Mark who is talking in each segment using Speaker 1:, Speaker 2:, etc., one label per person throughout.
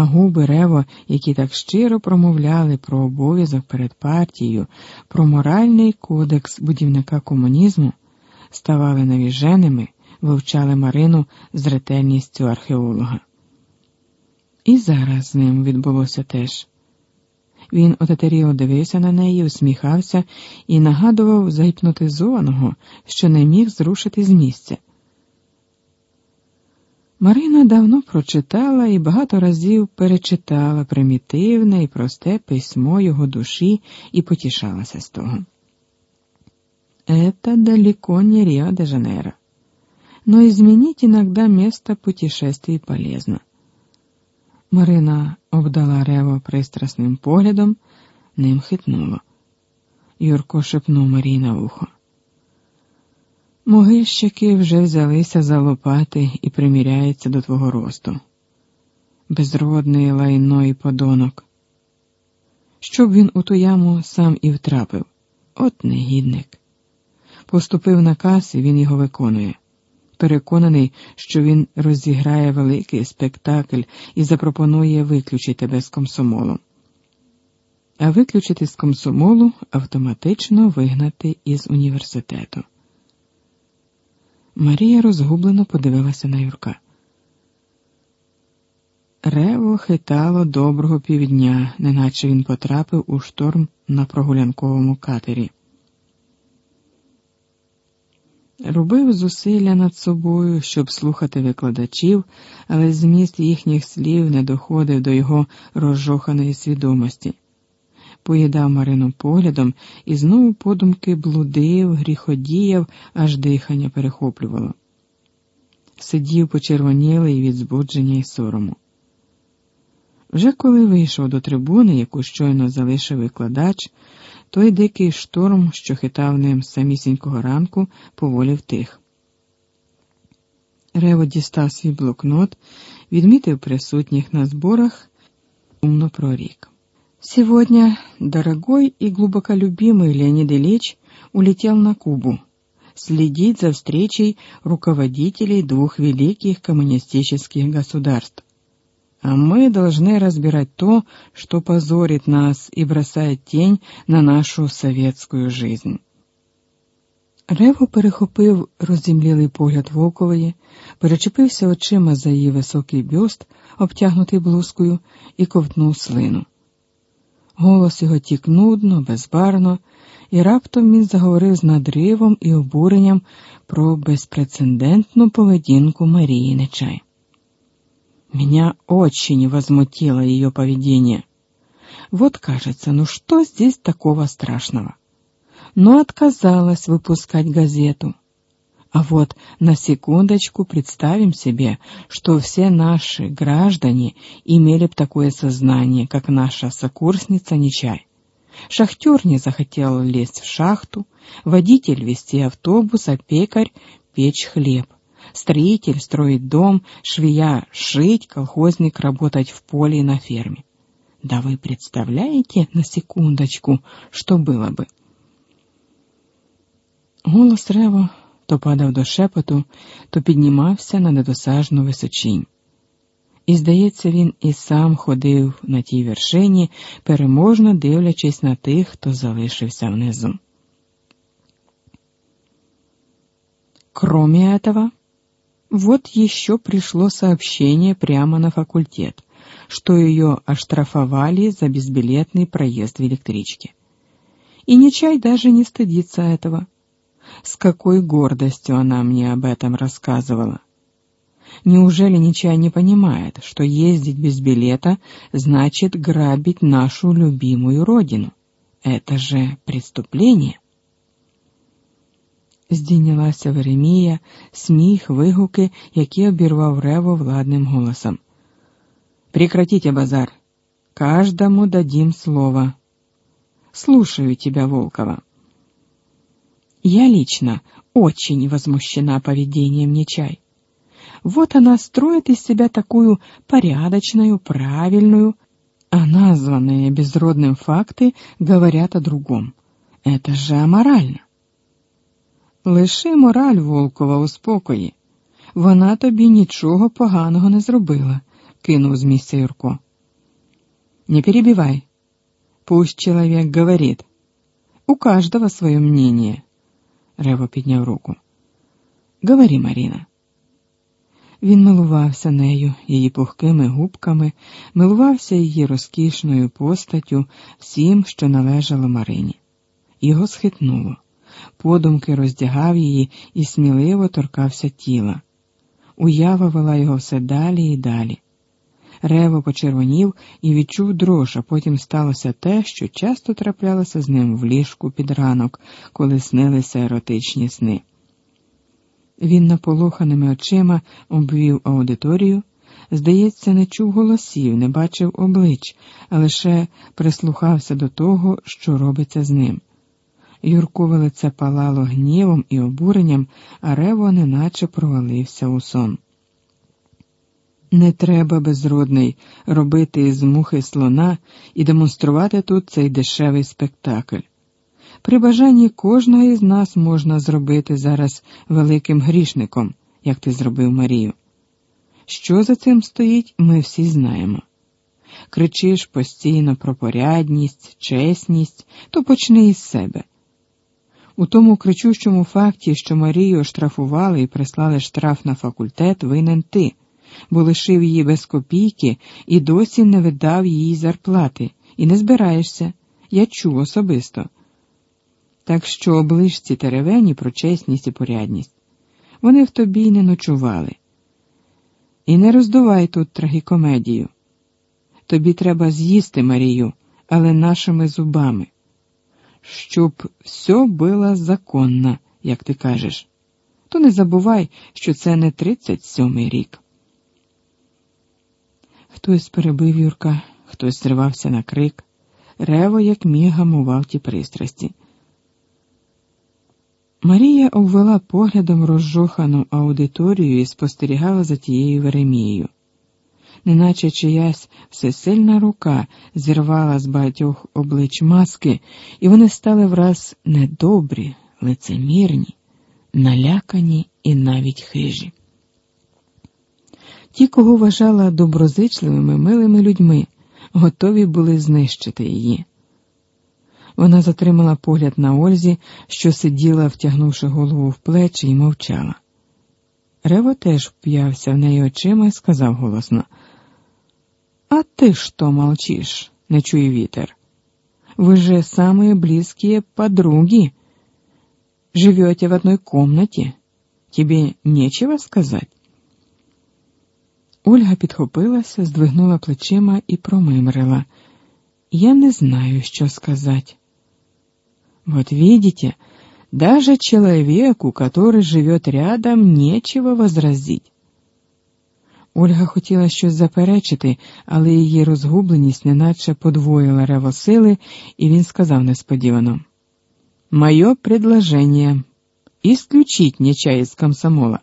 Speaker 1: а губи Рево, які так щиро промовляли про обов'язок перед партією, про моральний кодекс будівника комунізму, ставали навіженими, вивчали Марину з ретельністю археолога. І зараз з ним відбулося теж. Він отетеріло дивився на неї, усміхався і нагадував загіпнотизованого, що не міг зрушити з місця. Марина давно прочитала і багато разів перечитала примітивне і просте письмо його душі і потішалася з того. Это далеко не Рио-де-Жанейро. Но изменить иногда место путешествий полезно. Марина обдала Рево пристрасним поглядом, ним хитнуло. Юрко шепнув Марії на вухо. Могильщики вже взялися за лопати і приміряються до твого росту. Безродний лайно подонок. Щоб він у ту яму сам і втрапив, от негідник. Поступив наказ, і він його виконує. Переконаний, що він розіграє великий спектакль і запропонує виключити тебе з комсомолу. А виключити з комсомолу автоматично вигнати із університету. Марія розгублено подивилася на Юрка. Рево хитало доброго півдня, неначе він потрапив у шторм на прогулянковому катері. Робив зусилля над собою, щоб слухати викладачів, але зміст їхніх слів не доходив до його розжоханої свідомості. Поїдав Марину поглядом і знову подумки блудив, гріходіяв, аж дихання перехоплювало. Сидів почервонілий від збудження і сорому. Вже коли вийшов до трибуни, яку щойно залишив викладач, той дикий шторм, що хитав ним самісінького ранку, поволі втих. Рево дістав свій блокнот, відмітив присутніх на зборах, умно прорік. Сегодня дорогой и глубоко любимый Леонид Ильич улетел на Кубу следить за встречей руководителей двух великих коммунистических государств а мы должны разбирать то, что позорит нас и бросает тень на нашу советскую жизнь. Рево перехопив роззімлілий погляд Волкової, перечепився очима за її високий бюст, обтягнутий блузкою, і ковтнув слину. Голос його тік нудно, безбарно, і раптом він заговорив з надривом і обуренням про безпрецедентну поведінку Марії Нечай. Меня очень возмутило ее поведение. Вот кажется, ну что здесь такого страшного? Но отказалась выпускать газету. А вот на секундочку представим себе, что все наши граждане имели б такое сознание, как наша сокурсница Нечай. Шахтер не захотел лезть в шахту, водитель вести автобус, а пекарь печь хлеб строитель строить дом, швея шить, колхозник работать в поле и на ферме. Да вы представляете на секундочку, что было бы? Голос Рево то падав до шепоту, то піднімався на недосажну височінь. І, здається, він і сам ходив на тій вершині, переможно дивлячись на тих, хто залишився внизу. Кроме этого, Вот еще пришло сообщение прямо на факультет, что ее оштрафовали за безбилетный проезд в электричке. И Нечай даже не стыдится этого. С какой гордостью она мне об этом рассказывала. Неужели Нечай не понимает, что ездить без билета значит грабить нашу любимую родину? Это же преступление. здійнялася Веремія, сміх, вигуки, які обірвав Рево владним голосом. Прекратите базар. Каждому дадим слово. Слушаю тебя, Волкова. Я лично очень возмущена поведением Нечай. Вот она строит из себя такую порядочную, правильную, а названные безродным факты говорят о другом. Это же аморально. Лиши мораль Волкова у спокої. Вона тобі нічого поганого не зробила, кинув з місця Юрко. Не перебивай. Пусть человек говорит. У каждого свое мнение. Рево підняв руку. Говори, Маріна. Він милувався нею, її пухкими губками, милувався її розкішною постаттю, всім, що належало Марині. Його схитнуло, подумки роздягав її і сміливо торкався тіла. Уява вела його все далі і далі. Рево почервонів і відчув дрож, а потім сталося те, що часто траплялося з ним в ліжку під ранок, коли снилися еротичні сни. Він наполоханими очима обвів аудиторію, здається, не чув голосів, не бачив облич, а лише прислухався до того, що робиться з ним. Юркове лице палало гнівом і обуренням, а Рево неначе провалився у сон. Не треба, безродний, робити із мухи слона і демонструвати тут цей дешевий спектакль. При бажанні кожного із нас можна зробити зараз великим грішником, як ти зробив Марію. Що за цим стоїть, ми всі знаємо. Кричиш постійно про порядність, чесність, то почни із себе. У тому кричущому факті, що Марію штрафували і прислали штраф на факультет, винен ти, бо лишив її без копійки і досі не видав їй зарплати, і не збираєшся. Я чув особисто. Так що оближ ці теревені про чесність і порядність. Вони в тобі й не ночували. І не роздувай тут трагікомедію. Тобі треба з'їсти Марію, але нашими зубами, щоб все було законно, як ти кажеш. То не забувай, що це не тридцять сьомий рік. Хтось перебив Юрка, хтось зривався на крик. Рево, як міг, гамував ті пристрасті. Марія обвела поглядом розжохану аудиторію і спостерігала за тією Веремією. Неначе чиясь всесильна рука зірвала з багатьох облич маски, і вони стали враз недобрі, лицемірні, налякані і навіть хижі. Ті, кого вважала доброзичливими, милими людьми, готові були знищити її. Вона затримала погляд на Ользі, що сиділа, втягнувши голову в плечі, і мовчала. Рево теж вп'явся в неї очима і сказав голосно: А ти що молчиш? не чує вітер. Вы же самые близкие подруги. Живете в одной комнате. Тебе нечего сказать? Ольга підхопилася, здвигнула плечима і промимрила. Я не знаю, що сказать. Вот видите, даже человеку, который живет рядом, нечего возразить. Ольга хотіла щось заперечити, але її розгубленість неначе подвоїла рево сили, і він сказав несподівано: Мое предложение — исключить нечай из комсомола.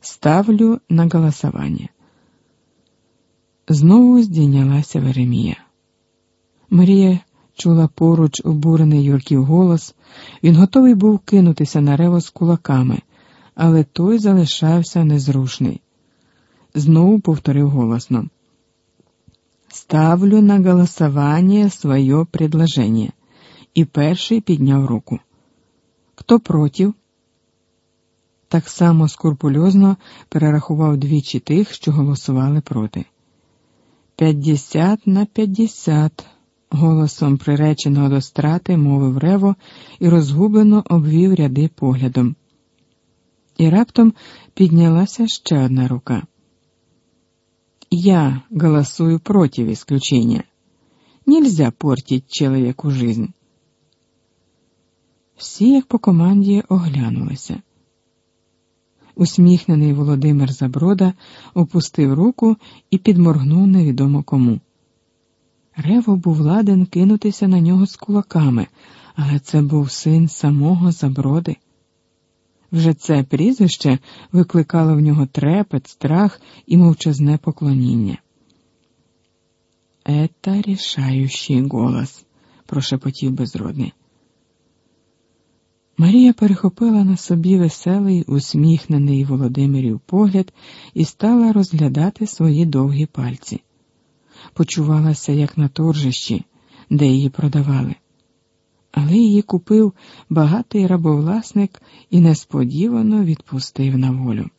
Speaker 1: Ставлю на голосування. Знову здійнялася Веремія. Марія чула поруч обурений Юрків голос, він готовий був кинутися на рево з кулаками, але той залишався незрушний. Знову повторив голосно. Ставлю на голосування своє предложение. І перший підняв руку. Хто проти? Так само скурпульозно перерахував двічі тих, що голосували проти. П'ятдесят на п'ятдесят голосом приреченого до страти мовив Рево і розгублено обвів ряди поглядом. І раптом піднялася ще одна рука. Я голосую против исключения. Нельзя портить человеку жизнь. Всі, як по команді, оглянулися. Усміхнений Володимир Заброда опустив руку і підморгнув невідомо кому. Рево був ладен кинутися на нього з кулаками, але це був син самого Заброди. Вже це прізвище викликало в нього трепет, страх і мовчазне поклоніння. Ета рішаючий голос, прошепотів безродний. Марія перехопила на собі веселий, усміхнений Володимирів погляд і стала розглядати свої довгі пальці. почувалася як на торжищі, де її продавали. Але її купив багатий рабовласник і несподівано відпустив на волю.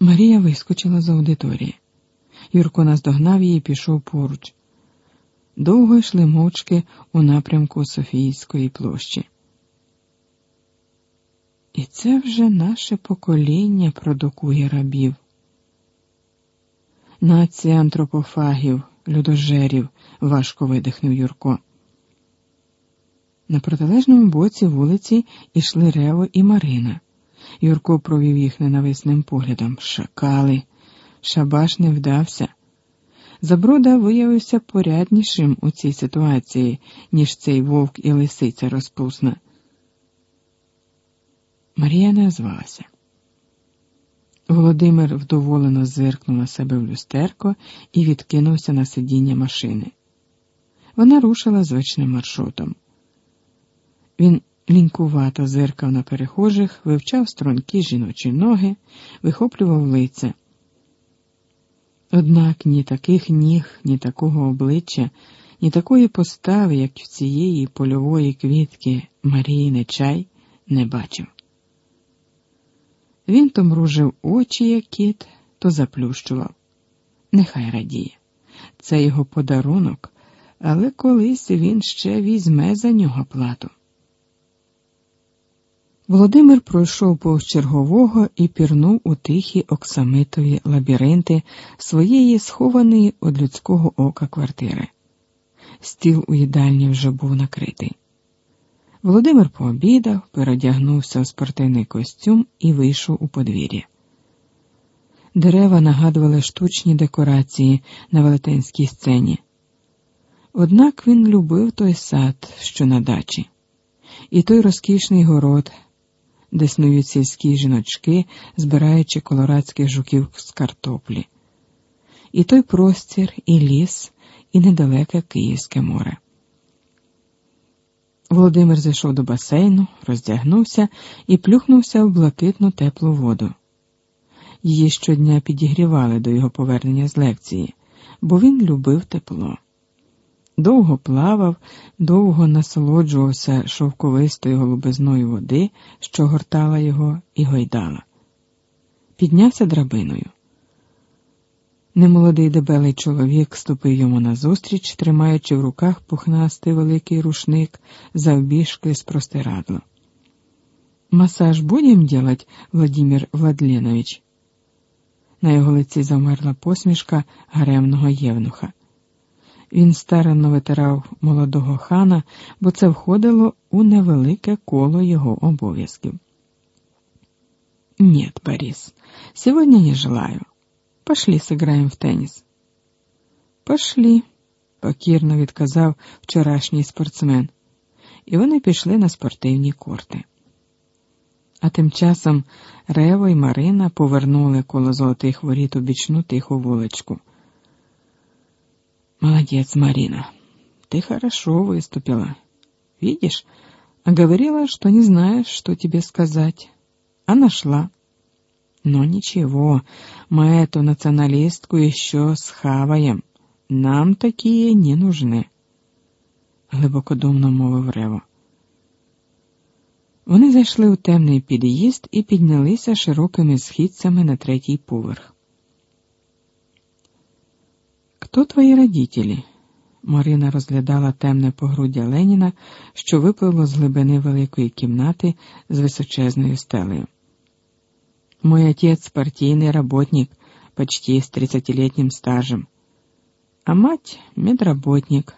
Speaker 1: Марія вискочила з аудиторії. Юрко наздогнав її і пішов поруч. Довго йшли мовчки у напрямку Софійської площі. І це вже наше покоління продукує рабів. Нація антропофагів, людожерів, важко видихнув Юрко. На протилежному боці вулиці йшли Рево і Марина. Юрко провів їх ненависним поглядом. Шакали. Шабаш не вдався. Заброда виявився поряднішим у цій ситуації, ніж цей вовк і лисиця розпусна. Марія не озвалася. Володимир вдоволено зиркнув на себе в люстерко і відкинувся на сидіння машини. Вона рушила звичним маршрутом. Він лінькувато зиркав на перехожих, вивчав стрункі жіночі ноги, вихоплював лиця. Однак ні таких ніг, ні такого обличчя, ні такої постави, як в цієї польової квітки Марії Нечай, не бачив. Він то мружив очі, як кіт, то заплющував. Нехай радіє. Це його подарунок, але колись він ще візьме за нього плату. Володимир пройшов повз чергового і пірнув у тихі оксамитові лабіринти своєї схованої від людського ока квартири. Стіл у їдальні вже був накритий. Володимир пообідав, передягнувся у спортивний костюм і вийшов у подвір'я. Дерева нагадували штучні декорації на велетенській сцені. Однак він любив той сад, що на дачі, і той розкішний город де снують сільські жіночки, збираючи колорадських жуків з картоплі, і той простір, і ліс, і недалеке Київське море. Володимир зайшов до басейну, роздягнувся і плюхнувся в блакитну теплу воду. Її щодня підігрівали до його повернення з лекції, бо він любив тепло довго плавав, довго насолоджувався шовковистою голубизною води, що гортала його і гойдала. Піднявся драбиною. Немолодий дебелий чоловік ступив йому назустріч, тримаючи в руках пухнастий великий рушник завбіжки з простирадло. Масаж будем делать, Владимир Владленович? На його лиці замерла посмішка гаремного євнуха. Він старанно витирав молодого хана, бо це входило у невелике коло його обов'язків. Нет, Борис, сегодня не желаю. Пошли сыграем в теніс. Пошли, покірно відказав вчорашній спортсмен, і вони пішли на спортивні корти. А тим часом Рево і Марина повернули коло золотих воріт у бічну тиху вуличку. Молодец, Марина. Ты хорошо выступила. Видишь, а говорила, что не знаешь, что тебе сказать. А нашла. Но ничего, мы эту националистку еще схаваем. Нам такие не нужны. глибокодумно мовив Рево. Вони зайшли у темний під'їзд і піднялися широкими східцями на третій поверх. Хто твої родителі? Марина розглядала темне погруддя Леніна, що випливло з глибини великої кімнати з височезною стелею. Мой отец партийный работник, почти с тридцатилетним стажем, а мать — медработник.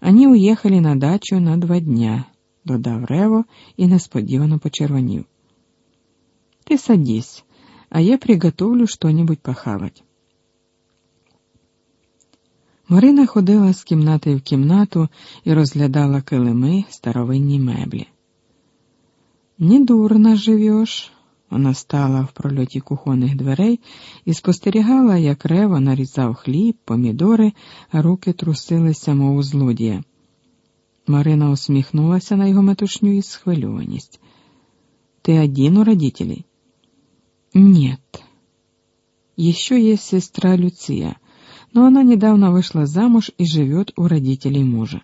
Speaker 1: Они уехали на дачу на два дня, додав Рево і несподівано почервонів. Ты садись, а я приготовлю что-нибудь похавать. Марина ходила з кімнати в кімнату і розглядала килими старовинні меблі. Недурно живеш. Вона стала в прольоті кухонних дверей і спостерігала, як Рева нарізав хліб, помідори, а руки трусилися, мов у злодія. Марина усміхнулася на його метушню і схвильованість. Ты один у родителей? Нет. Еще есть сестра Люция — но она недавно вышла замуж и живет у родителей мужа.